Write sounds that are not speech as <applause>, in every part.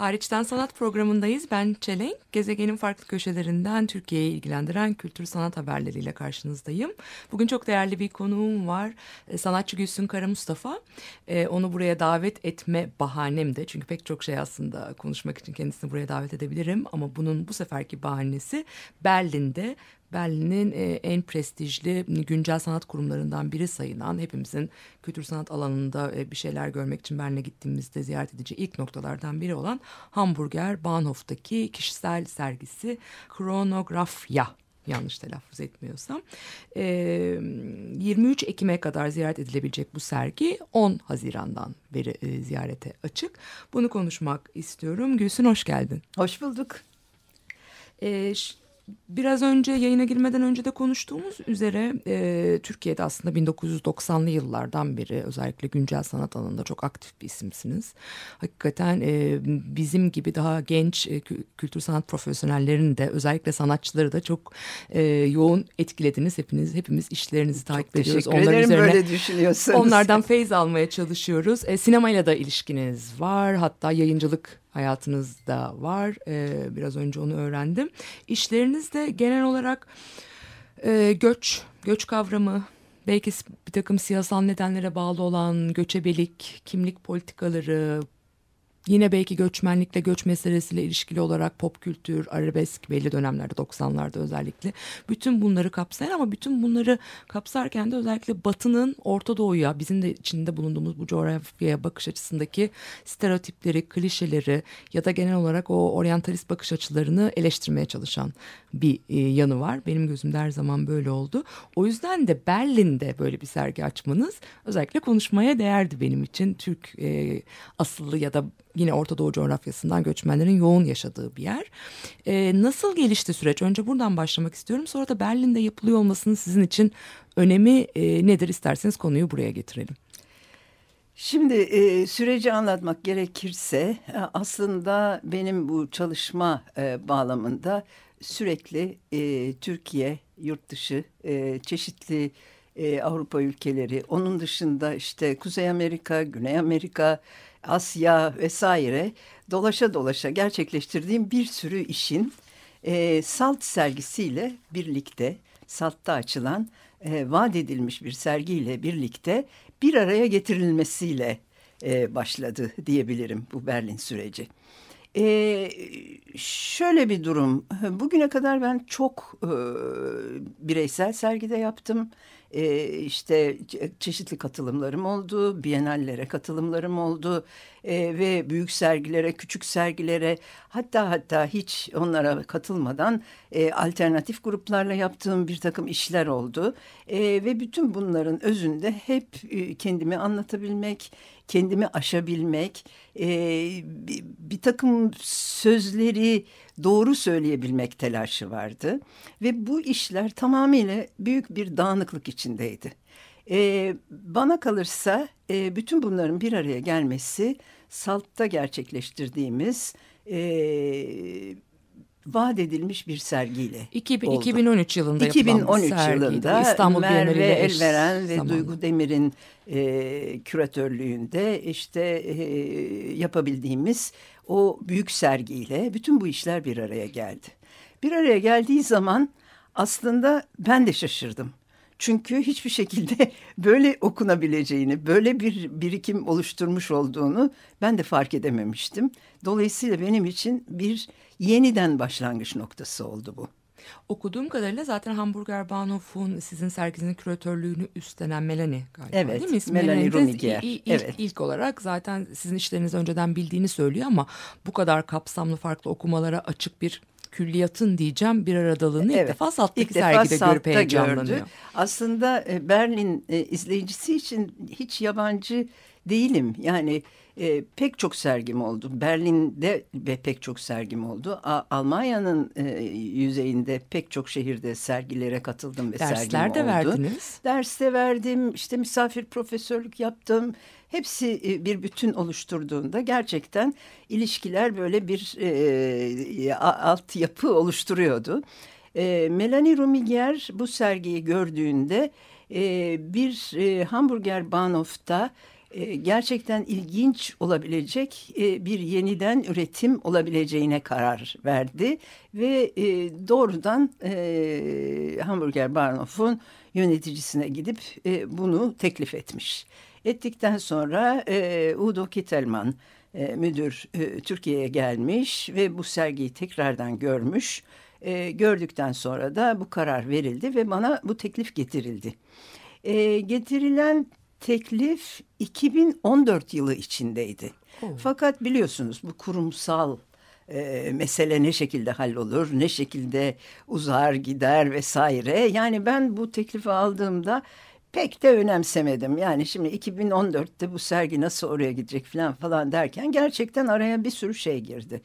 Hariçten Sanat programındayız. Ben Çelenk. Gezegenin farklı köşelerinden Türkiye'yi ilgilendiren kültür sanat haberleriyle karşınızdayım. Bugün çok değerli bir konuğum var. E, Sanatçı Gülsün Kara Mustafa. E, Onu buraya davet etme bahanem de. Çünkü pek çok şey aslında konuşmak için kendisini buraya davet edebilirim. Ama bunun bu seferki bahanesi Berlin'de Berlin'in e, en prestijli güncel sanat kurumlarından biri sayılan hepimizin kültür sanat alanında e, bir şeyler görmek için Berlin'e gittiğimizde ziyaret edeceği ilk noktalardan biri olan Hamburger Bahnhof'taki kişisel sergisi Kronografya yanlış telaffuz etmiyorsam. E, 23 Ekim'e kadar ziyaret edilebilecek bu sergi 10 Haziran'dan beri e, ziyarete açık. Bunu konuşmak istiyorum. Gülsün hoş geldin. Hoş bulduk. Ş- biraz önce yayına girmeden önce de konuştuğumuz üzere e, Türkiye'de aslında 1990'lı yıllardan beri özellikle güncel sanat alanında çok aktif bir isimsiniz. Hakikaten e, bizim gibi daha genç e, kü- kültür sanat profesyonellerinin de özellikle sanatçıları da çok e, yoğun etkilediniz. Hepiniz hepimiz işlerinizi takip ediyoruz. Teşekkür ederim böyle düşünüyorsanız. Onlardan feyz almaya çalışıyoruz. E, sinemayla da ilişkiniz var. Hatta yayıncılık hayatınızda var. E, biraz önce onu öğrendim. İşleriniz de genel olarak e, göç, göç kavramı, belki bir takım siyasal nedenlere bağlı olan göçebelik, kimlik politikaları, Yine belki göçmenlikle göç meselesiyle ilişkili olarak pop kültür, arabesk belli dönemlerde 90'larda özellikle bütün bunları kapsayan ama bütün bunları kapsarken de özellikle Batı'nın Orta Doğu'ya bizim de içinde bulunduğumuz bu coğrafyaya bakış açısındaki stereotipleri, klişeleri ya da genel olarak o oryantalist bakış açılarını eleştirmeye çalışan bir e, yanı var. Benim gözümde her zaman böyle oldu. O yüzden de Berlin'de böyle bir sergi açmanız özellikle konuşmaya değerdi benim için. Türk e, asıllı ya da yine Orta Doğu coğrafyasından göçmenlerin yoğun yaşadığı bir yer. E, nasıl gelişti süreç? Önce buradan başlamak istiyorum. Sonra da Berlin'de yapılıyor olmasının sizin için önemi e, nedir isterseniz konuyu buraya getirelim. Şimdi e, süreci anlatmak gerekirse e, aslında benim bu çalışma e, bağlamında sürekli e, Türkiye, yurt dışı, e, çeşitli e, Avrupa ülkeleri, onun dışında işte Kuzey Amerika, Güney Amerika, Asya vesaire dolaşa dolaşa gerçekleştirdiğim bir sürü işin e, Salt sergisiyle birlikte Salt'ta açılan e, vaat edilmiş bir sergiyle birlikte bir araya getirilmesiyle e, başladı diyebilirim bu Berlin süreci. E, şöyle bir durum. Bugüne kadar ben çok e, bireysel sergide yaptım. E, işte çe- çeşitli katılımlarım oldu, bienallere katılımlarım oldu e, ve büyük sergilere, küçük sergilere hatta hatta hiç onlara katılmadan e, alternatif gruplarla yaptığım bir takım işler oldu. E, ve bütün bunların özünde hep e, kendimi anlatabilmek, kendimi aşabilmek, e, bir, bir takım sözleri doğru söyleyebilmek telaşı vardı. Ve bu işler tamamıyla büyük bir dağınıklık içindeydi. E, bana kalırsa e, bütün bunların bir araya gelmesi Salt'ta gerçekleştirdiğimiz e, vaat edilmiş bir sergiyle 2000, oldu. 2013 yılında yapılan bir 2013 sergiydi. yılında İstanbul Merve Elveren ve zamanlı. Duygu Demir'in e, küratörlüğünde işte e, yapabildiğimiz o büyük sergiyle bütün bu işler bir araya geldi. Bir araya geldiği zaman aslında ben de şaşırdım. Çünkü hiçbir şekilde <laughs> böyle okunabileceğini, böyle bir birikim oluşturmuş olduğunu ben de fark edememiştim. Dolayısıyla benim için bir yeniden başlangıç noktası oldu bu. Okuduğum kadarıyla zaten Hamburger Bahnhof'un sizin serginizin küratörlüğünü üstlenen Melanie galiba Evet, değil mi? İsmi Melanie ilk, evet. ilk olarak zaten sizin işlerinizi önceden bildiğini söylüyor ama bu kadar kapsamlı farklı okumalara açık bir külliyatın diyeceğim bir aradalığını ilk Evet, defa Salt'taki İlk defa sergide görüp Salt'ta heyecanlanıyor. gördü. Aslında e, Berlin e, izleyicisi için hiç yabancı değilim. Yani e, pek çok sergim oldu. Berlin'de ve pek çok sergim oldu. A- Almanya'nın e, yüzeyinde pek çok şehirde sergilere katıldım ve sergim Dersler de oldu. verdiniz. Ders de verdim, işte misafir profesörlük yaptım. Hepsi e, bir bütün oluşturduğunda gerçekten ilişkiler böyle bir e, altyapı oluşturuyordu. E, Melanie Rumiger bu sergiyi gördüğünde e, bir e, hamburger Bahnhof'ta e, gerçekten ilginç olabilecek e, bir yeniden üretim olabileceğine karar verdi ve e, doğrudan Hamburger Bahnhof'un yöneticisine gidip bunu teklif etmiş. Ettikten sonra Udo Kittelman müdür Türkiye'ye gelmiş ve bu sergiyi tekrardan görmüş. Gördükten sonra da bu karar verildi ve bana bu teklif getirildi. Getirilen teklif 2014 yılı içindeydi. Fakat biliyorsunuz bu kurumsal e, mesele ne şekilde hallolur, ne şekilde uzar gider vesaire. Yani ben bu teklifi aldığımda pek de önemsemedim. Yani şimdi 2014'te bu sergi nasıl oraya gidecek falan falan derken gerçekten araya bir sürü şey girdi.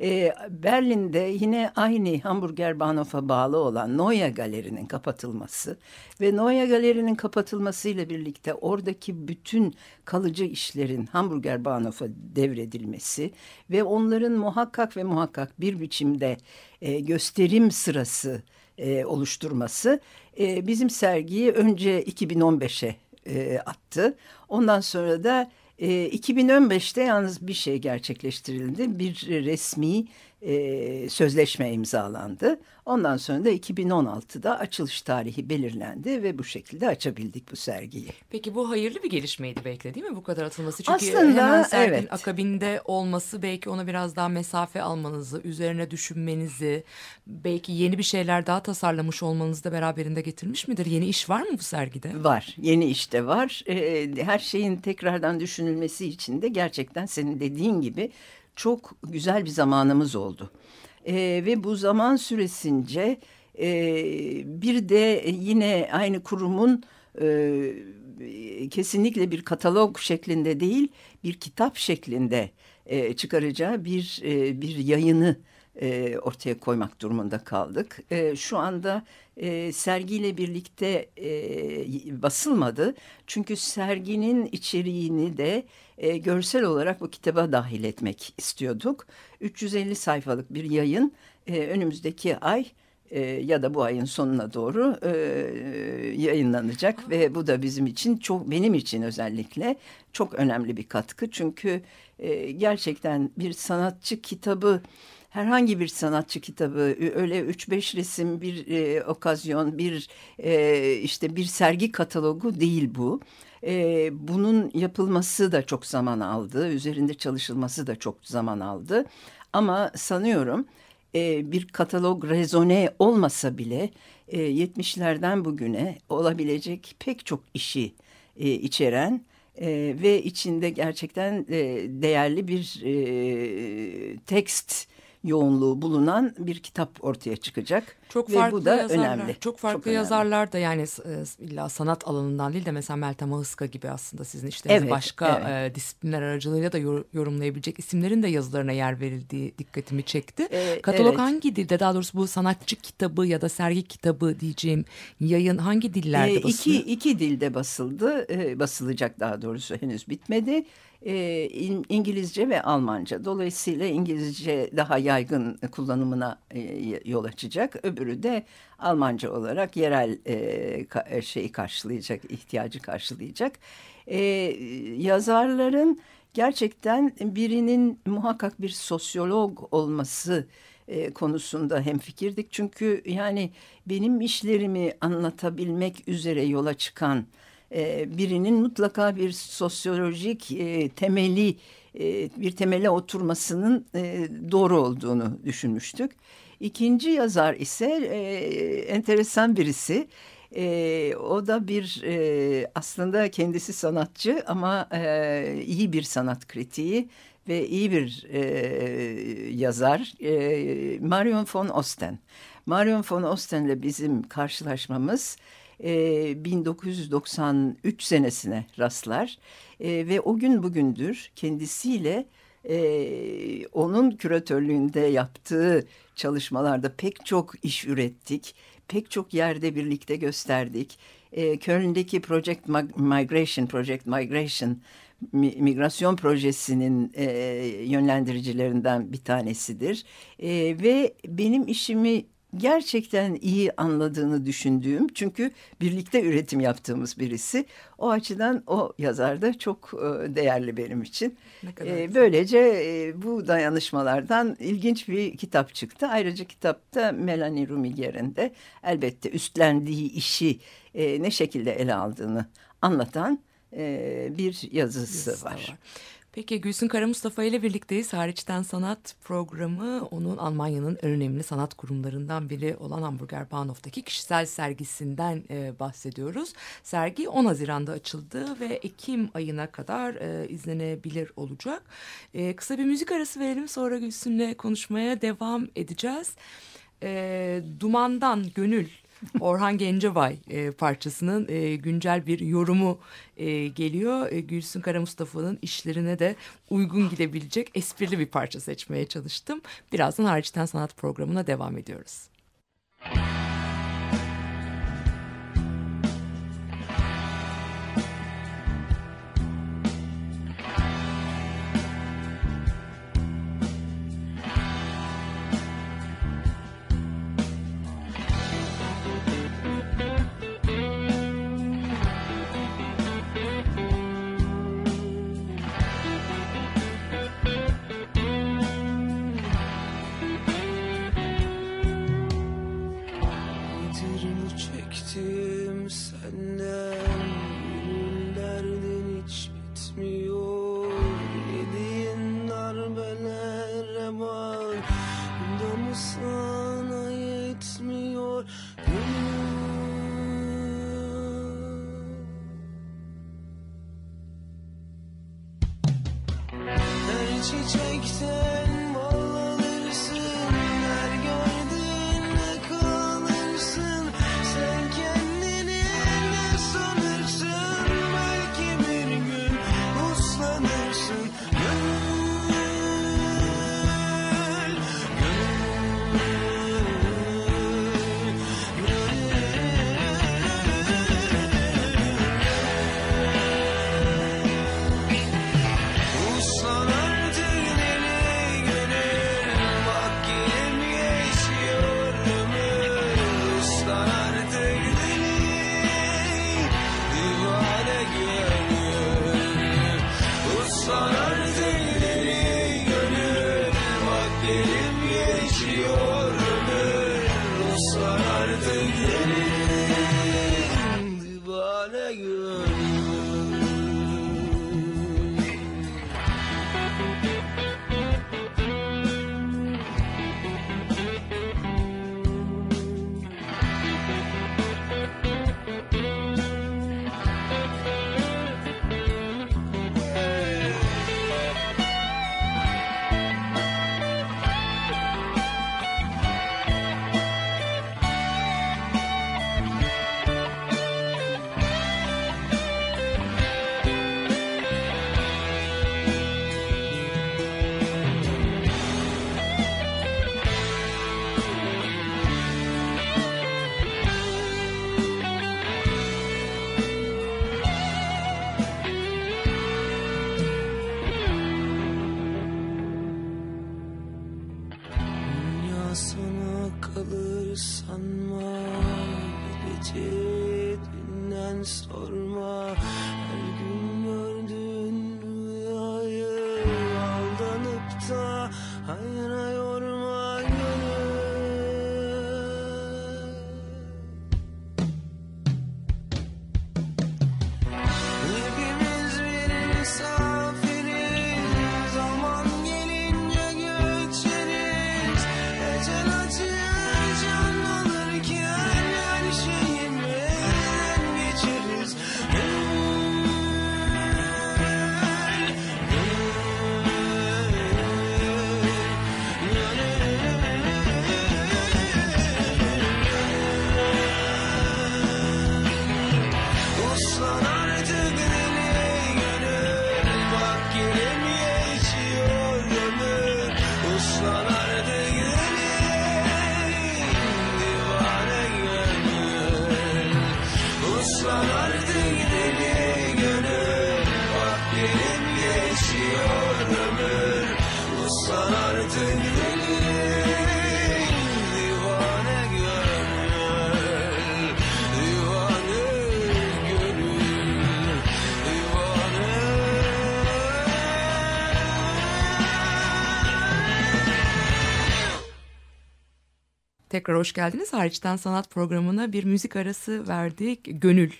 Ee, Berlin'de yine aynı Hamburger Bahnhof'a bağlı olan Neue Galeri'nin kapatılması ve Neue Galeri'nin kapatılmasıyla birlikte oradaki bütün kalıcı işlerin Hamburger Bahnhof'a devredilmesi ve onların muhakkak ve muhakkak bir biçimde e, gösterim sırası e, oluşturması e, bizim sergiyi önce 2015'e e, attı. Ondan sonra da e, 2015'te yalnız bir şey gerçekleştirildi. Bir resmi e, sözleşme imzalandı. Ondan sonra da 2016'da açılış tarihi belirlendi ve bu şekilde açabildik bu sergiyi. Peki bu hayırlı bir gelişmeydi belki de değil mi bu kadar atılması? Çünkü Aslında hemen serginin evet. akabinde olması belki ona biraz daha mesafe almanızı, üzerine düşünmenizi, belki yeni bir şeyler daha tasarlamış olmanızı da beraberinde getirmiş midir? Yeni iş var mı bu sergide? Var, yeni işte var. Ee, her şeyin tekrardan düşünülmesi için de gerçekten senin dediğin gibi çok güzel bir zamanımız oldu. Ee, ve bu zaman süresince e, bir de yine aynı kurumun e, kesinlikle bir katalog şeklinde değil, bir kitap şeklinde e, çıkaracağı bir e, bir yayını e, ortaya koymak durumunda kaldık. E, şu anda e, sergiyle birlikte e, basılmadı. Çünkü serginin içeriğini de e, görsel olarak bu kitaba dahil etmek istiyorduk. 350 sayfalık bir yayın e, önümüzdeki ay e, ya da bu ayın sonuna doğru e, yayınlanacak ve bu da bizim için çok benim için özellikle çok önemli bir katkı çünkü e, gerçekten bir sanatçı kitabı herhangi bir sanatçı kitabı öyle 3-5 resim bir e, okazyon bir e, işte bir sergi katalogu değil bu. E, bunun yapılması da çok zaman aldı üzerinde çalışılması da çok zaman aldı ama sanıyorum e, bir katalog rezone olmasa bile e, 70'lerden bugüne olabilecek pek çok işi e, içeren e, ve içinde gerçekten e, değerli bir e, tekst yoğunluğu bulunan bir kitap ortaya çıkacak. Çok Ve farklı bu da yazarlar. önemli. Çok farklı Çok önemli. yazarlar da yani e, illa sanat alanından değil de mesela Meltem Ahıska gibi aslında sizin işleriniz Evet, başka evet. e, disiplinler aracılığıyla da yor- yorumlayabilecek isimlerin de yazılarına yer verildiği dikkatimi çekti. Ee, Katalog evet. hangi dilde daha doğrusu bu sanatçı kitabı ya da sergi kitabı diyeceğim yayın hangi dillerde E, iki, basılıyor? iki dilde basıldı, e, basılacak daha doğrusu henüz bitmedi. E, İn- İngilizce ve Almanca. Dolayısıyla İngilizce daha yaygın kullanımına e, yol açacak. Öbürü de Almanca olarak yerel e, ka- şeyi karşılayacak, ihtiyacı karşılayacak. E, yazarların gerçekten birinin muhakkak bir sosyolog olması e, konusunda hemfikirdik. Çünkü yani benim işlerimi anlatabilmek üzere yola çıkan e, birinin mutlaka bir sosyolojik e, temeli e, bir temele oturmasının doğru olduğunu düşünmüştük. İkinci yazar ise enteresan birisi. E, o da bir e, aslında kendisi sanatçı ama e, iyi bir sanat kritiği ve iyi bir e, yazar e, Marion von Osten. Marion von Osten'le bizim karşılaşmamız 1993 senesine rastlar e, ve o gün bugündür kendisiyle e, onun küratörlüğünde yaptığı çalışmalarda pek çok iş ürettik. Pek çok yerde birlikte gösterdik. E, Köln'deki Project Migration, Project Migration migrasyon projesinin e, yönlendiricilerinden bir tanesidir. E, ve benim işimi gerçekten iyi anladığını düşündüğüm çünkü birlikte üretim yaptığımız birisi. O açıdan o yazar da çok e, değerli benim için. E, böylece e, bu dayanışmalardan ilginç bir kitap çıktı. Ayrıca kitapta Melanie Rumiger'in de elbette üstlendiği işi ne şekilde ele aldığını anlatan bir yazısı, yazısı var. var. Peki Gülsün Kara Mustafa ile birlikteyiz. Hariçten Sanat programı onun Almanya'nın en önemli sanat kurumlarından biri olan Hamburger Bahnhof'taki kişisel sergisinden e, bahsediyoruz. Sergi 10 Haziran'da açıldı ve Ekim ayına kadar e, izlenebilir olacak. E, kısa bir müzik arası verelim sonra Gülsün'le konuşmaya devam edeceğiz. E, Dumandan Gönül Orhan Gencebay e, parçasının e, güncel bir yorumu e, geliyor. E, Gülsün Kara Mustafa'nın işlerine de uygun gidebilecek esprili bir parça seçmeye çalıştım. Birazdan hariçten sanat programına devam ediyoruz. Müzik Tekrar hoş geldiniz. Hariçten Sanat programına bir müzik arası verdik. Gönül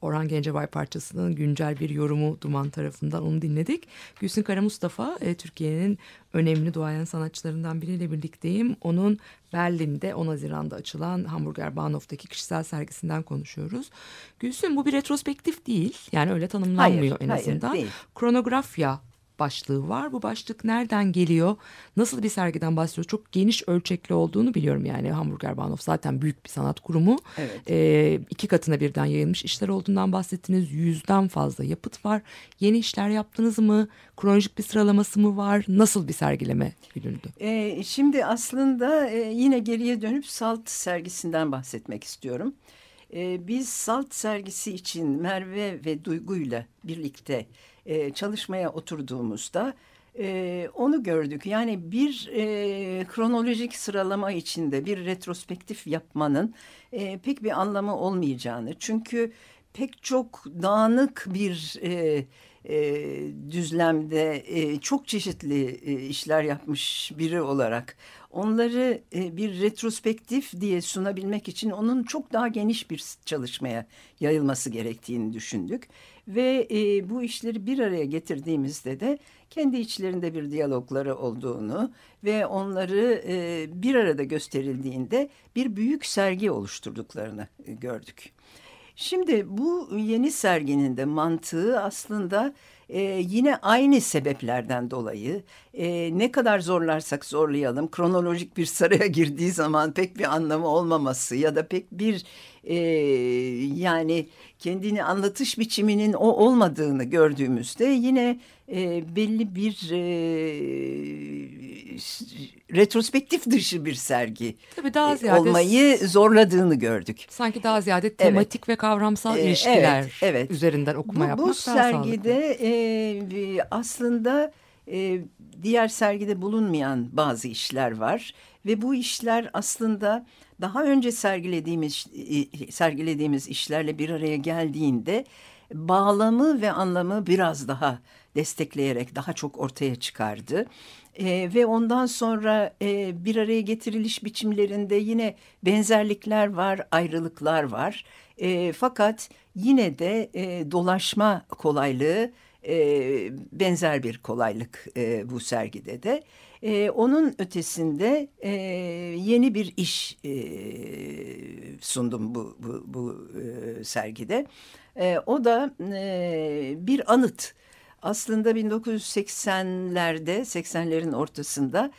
Orhan Gencebay parçasının güncel bir yorumu Duman tarafından onu dinledik. Gülsün Kara Mustafa e, Türkiye'nin önemli duayen sanatçılarından biriyle birlikteyim. Onun Berlin'de 10 Haziran'da açılan Hamburger Bahnhof'taki kişisel sergisinden konuşuyoruz. Gülsün bu bir retrospektif değil. Yani öyle tanımlanmıyor Hayır, en hayır, azından. değil. Kronografya başlığı var. Bu başlık nereden geliyor? Nasıl bir sergiden bahsediyoruz? Çok geniş ölçekli olduğunu biliyorum yani. Hamburger Bahnhof zaten büyük bir sanat kurumu. Evet. Ee, iki katına birden yayılmış işler olduğundan bahsettiniz. Yüzden fazla yapıt var. Yeni işler yaptınız mı? Kronolojik bir sıralaması mı var? Nasıl bir sergileme gülündü? Ee, şimdi aslında e, yine geriye dönüp Salt sergisinden bahsetmek istiyorum. Ee, biz Salt sergisi için Merve ve Duygu'yla birlikte e, çalışmaya oturduğumuzda e, onu gördük. Yani bir e, kronolojik sıralama içinde bir retrospektif yapmanın e, pek bir anlamı olmayacağını. Çünkü pek çok dağınık bir e, e, düzlemde e, çok çeşitli e, işler yapmış biri olarak onları e, bir retrospektif diye sunabilmek için onun çok daha geniş bir çalışmaya yayılması gerektiğini düşündük ve e, bu işleri bir araya getirdiğimizde de kendi içlerinde bir diyalogları olduğunu ve onları e, bir arada gösterildiğinde bir büyük sergi oluşturduklarını e, gördük. Şimdi bu yeni serginin de mantığı aslında e, yine aynı sebeplerden dolayı e, ne kadar zorlarsak zorlayalım kronolojik bir saraya <laughs> girdiği zaman pek bir anlamı olmaması ya da pek bir e, yani kendini anlatış biçiminin o olmadığını gördüğümüzde yine e, belli bir e, retrospektif dışı bir sergi Tabii daha e, ziyade olmayı zorladığını gördük. sanki daha ziyade tematik ve kavramsal Ee, ilişkiler evet, evet. üzerinden okuma bu, yapmak bu daha sağlıklı. sergide e, aslında e, diğer sergide bulunmayan bazı işler var ve bu işler aslında daha önce sergilediğimiz sergilediğimiz işlerle bir araya geldiğinde bağlamı ve anlamı biraz daha destekleyerek daha çok ortaya çıkardı. E, ve ondan sonra e, bir araya getiriliş biçimlerinde yine benzerlikler var, ayrılıklar var. E, fakat yine de e, dolaşma kolaylığı e, benzer bir kolaylık e, bu sergide de. E, onun ötesinde e, yeni bir iş e, sundum bu, bu, bu e, sergide. E, o da e, bir anıt. Aslında 1980'lerde, 80'lerin ortasında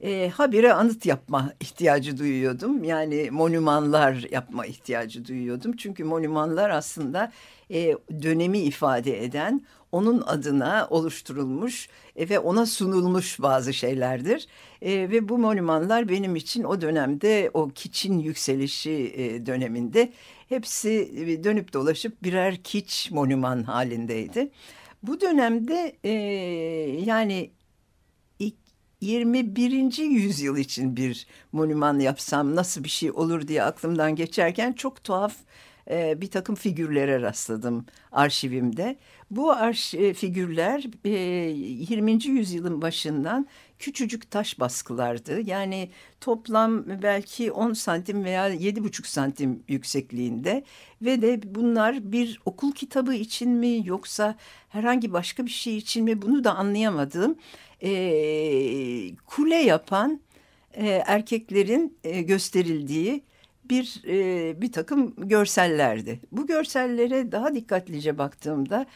e, habire anıt yapma ihtiyacı duyuyordum. Yani monümanlar yapma ihtiyacı duyuyordum. Çünkü monümanlar aslında e, dönemi ifade eden, onun adına oluşturulmuş e, ve ona sunulmuş bazı şeylerdir. E, ve bu monümanlar benim için o dönemde o kiçin yükselişi e, döneminde hepsi dönüp dolaşıp birer kiç monüman halindeydi. Bu dönemde yani 21. yüzyıl için bir monüman yapsam nasıl bir şey olur diye aklımdan geçerken çok tuhaf e, bir takım figürlere rastladım arşivimde. Bu arş e, figürler e, 20. yüzyılın başından küçücük taş baskılardı. Yani toplam belki 10 santim veya 7,5 santim yüksekliğinde ve de bunlar bir okul kitabı için mi yoksa herhangi başka bir şey için mi bunu da anlayamadım. E, kule yapan e, erkeklerin e, gösterildiği bir e, bir takım görsellerdi. Bu görsellere daha dikkatlice baktığımda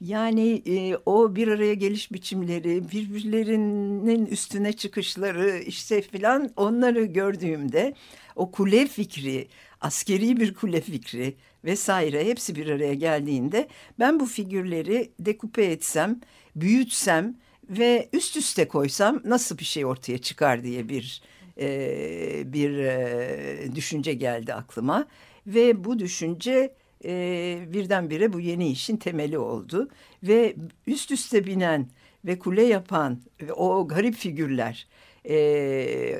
yani e, o bir araya geliş biçimleri, birbirlerinin üstüne çıkışları işte filan onları gördüğümde o kule fikri, askeri bir kule fikri vesaire hepsi bir araya geldiğinde ben bu figürleri dekupe etsem, büyütsem ve üst üste koysam nasıl bir şey ortaya çıkar diye bir e, bir e, düşünce geldi aklıma ve bu düşünce e, birdenbire bu yeni işin temeli oldu ve üst üste binen ve kule yapan ve o garip figürler e,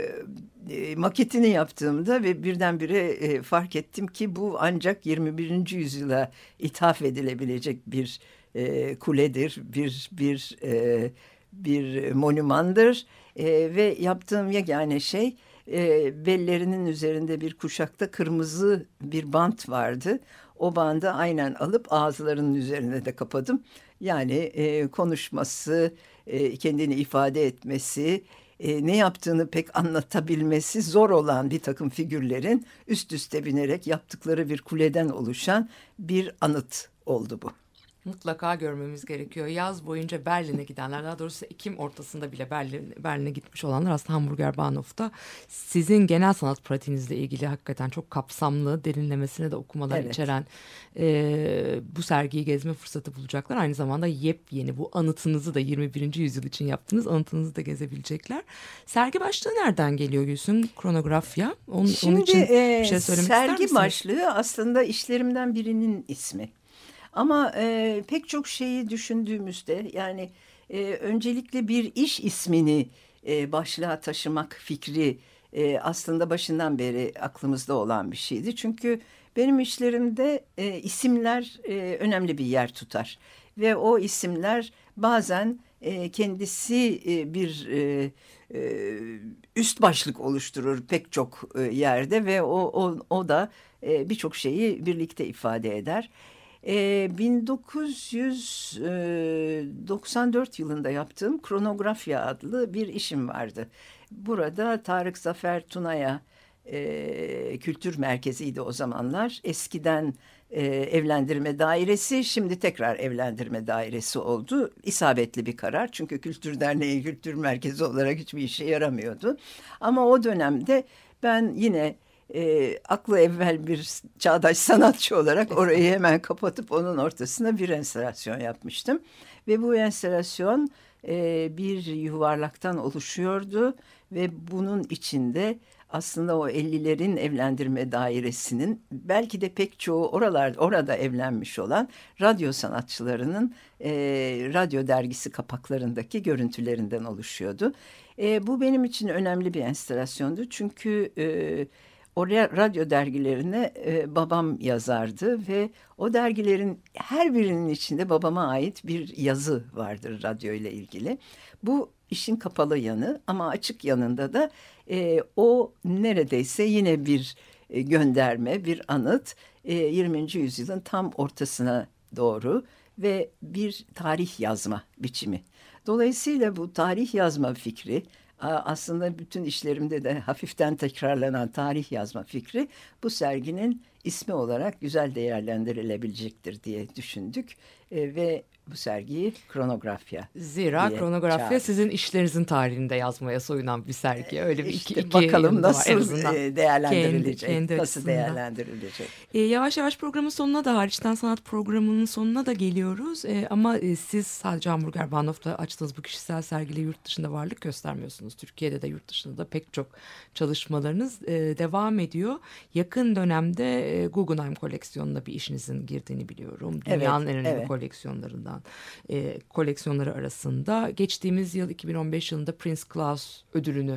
maketini yaptığımda ve birdenbire e, fark ettim ki bu ancak 21. yüzyıla ithaf edilebilecek bir e, kuledir, bir bir e, bir monümandır e, ve yaptığım yegane şey e, bellerinin üzerinde bir kuşakta kırmızı bir bant vardı. O bandı aynen alıp ağızlarının üzerine de kapadım. Yani e, konuşması, e, kendini ifade etmesi, e, ne yaptığını pek anlatabilmesi zor olan bir takım figürlerin üst üste binerek yaptıkları bir kuleden oluşan bir anıt oldu bu. Mutlaka görmemiz gerekiyor. Yaz boyunca Berlin'e gidenler, daha doğrusu Ekim ortasında bile Berlin, Berlin'e gitmiş olanlar aslında Hamburger Bahnhof'ta sizin genel sanat pratiğinizle ilgili hakikaten çok kapsamlı, derinlemesine de okumalar Evet. içeren e, bu sergiyi gezme fırsatı bulacaklar. Aynı zamanda yepyeni bu anıtınızı da 21. yüzyıl için yaptığınız anıtınızı da gezebilecekler. Sergi başlığı nereden geliyor Gülsün? Kronografya. Onun, onun Şimdi için e, bir şey söylemek ister sergi misiniz? başlığı aslında işlerimden birinin ismi. Ama e, pek çok şeyi düşündüğümüzde yani e, öncelikle bir iş ismini e, başlığa taşımak fikri e, aslında başından beri aklımızda olan bir şeydi. Çünkü benim işlerimde e, isimler e, önemli bir yer tutar. Ve o isimler bazen e, kendisi e, bir e, e, üst başlık oluşturur pek çok e, yerde ve o, o, o da e, birçok şeyi birlikte ifade eder. E, 1994 yılında yaptığım Kronografya adlı bir işim vardı. Burada Tarık Zafer Tuna'ya e, kültür merkeziydi o zamanlar. Eskiden e, evlendirme dairesi şimdi tekrar evlendirme dairesi oldu. İsabetli bir karar çünkü kültür derneği kültür merkezi olarak hiçbir işe yaramıyordu. Ama o dönemde ben yine e, aklı evvel bir çağdaş sanatçı olarak orayı hemen kapatıp onun ortasına bir enstalasyon yapmıştım. Ve bu enstalasyon e, bir yuvarlaktan oluşuyordu ve bunun içinde aslında o 50'lerin evlendirme dairesinin belki de pek çoğu oralar orada evlenmiş olan radyo sanatçılarının e, radyo dergisi kapaklarındaki görüntülerinden oluşuyordu. E, bu benim için önemli bir enstalasyondu çünkü e, oraya radyo dergilerine e, babam yazardı ve o dergilerin her birinin içinde babama ait bir yazı vardır radyo ile ilgili. Bu işin kapalı yanı ama açık yanında da e, o neredeyse yine bir e, gönderme, bir anıt e, 20. yüzyılın tam ortasına doğru ve bir tarih yazma biçimi. Dolayısıyla bu tarih yazma fikri aslında bütün işlerimde de hafiften tekrarlanan tarih yazma fikri bu serginin ismi olarak güzel değerlendirilebilecektir diye düşündük E, ve bu sergiyi kronografya Zira kronografya çağırdık. sizin işlerinizin tarihinde yazmaya soyunan bir sergi. Öyle bir İşte iki, iki bakalım nasıl e, değerlendirilecek, Kendi- kendi nasıl açısından. değerlendirilecek. E, yavaş yavaş programın sonuna da hariçten sanat programının sonuna da geliyoruz. E, ama e, siz sadece Hamburger Bahnhof'ta açtığınız bu kişisel sergiyle yurt dışında varlık göstermiyorsunuz. Türkiye'de de yurt dışında da pek çok çalışmalarınız e, devam ediyor. Yakın dönemde e, Guggenheim koleksiyonuna bir işinizin girdiğini biliyorum. Evet, Dünyanın en önemli evet. Koleksiyonlarından e, koleksiyonları arasında. Geçtiğimiz yıl 2015 yılında Prince Claus ödülünü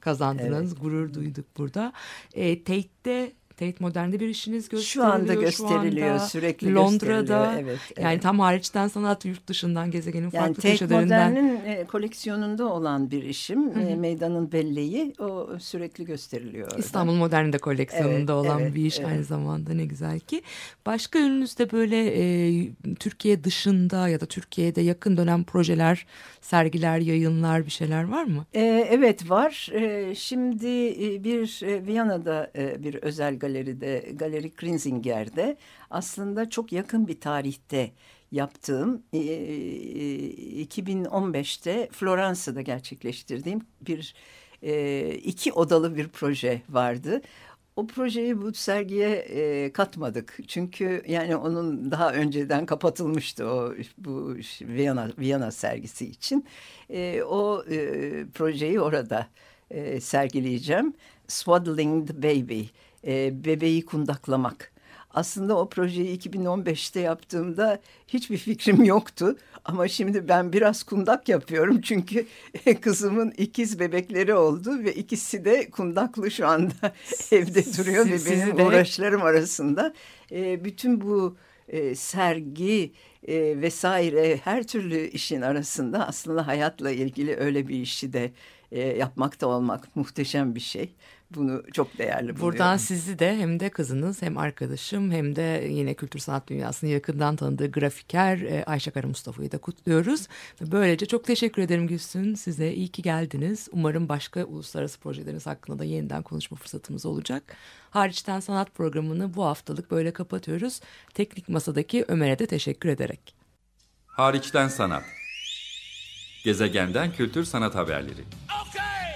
kazandınız. Gurur duyduk burada. E, Tate'de Tate Modern'de bir işiniz Şu gösteriliyor. anda gösteriliyor, anda. sürekli Londra'da. gösteriliyor. Evet, Yani evet. tam hariçten sanat yurt dışından gezegenin Yani farklı Tate köşelerinden. Modern'in e, koleksiyonunda olan bir işim. E, Meydanın Belleği o sürekli gösteriliyor orada. İstanbul Modern'de koleksiyonunda Evet, olan evet, bir iş evet. aynı zamanda ne güzel ki. Başka önünüzde böyle e, Türkiye dışında ya da Türkiye'de yakın dönem projeler, sergiler, yayınlar bir şeyler var mı? E, evet var. E, şimdi e, bir e, Viyana'da e, bir özel galeride, Galeri Krinzinger'de aslında çok yakın bir tarihte yaptığım e, e, 2015'te Floransa'da gerçekleştirdiğim bir e, iki odalı bir proje vardı. O projeyi bu sergiye e, katmadık. Çünkü yani onun daha önceden kapatılmıştı o bu Viyana, Viyana sergisi için. E, o e, projeyi orada e, sergileyeceğim. Swaddling the Baby, e, bebeği kundaklamak. Aslında o projeyi 2015'te yaptığımda hiçbir fikrim yoktu. Ama şimdi ben biraz kundak yapıyorum. Çünkü <laughs> kızımın ikiz bebekleri oldu ve ikisi de kundaklı şu anda evde duruyor ve benim de- uğraşlarım arasında. E, bütün bu e, sergi e, vesaire her türlü işin arasında aslında hayatla ilgili öyle bir işi de e, yapmakta olmak muhteşem bir şey. Bunu çok değerli buluyorum. Buradan sizi de hem de kızınız hem arkadaşım hem de yine kültür sanat dünyasını yakından tanıdığı grafiker e, Ayşe Kara Mustafa'yı da kutluyoruz. Böylece çok teşekkür ederim Gülsün. Size iyi ki geldiniz. Umarım başka uluslararası projeleriniz hakkında da yeniden konuşma fırsatımız olacak. Hariçten Sanat programını bu haftalık böyle kapatıyoruz. Teknik Masa'daki Ömer'e de teşekkür ederek. Hariçten sanat. Gezegenden kültür sanat haberleri. Okay,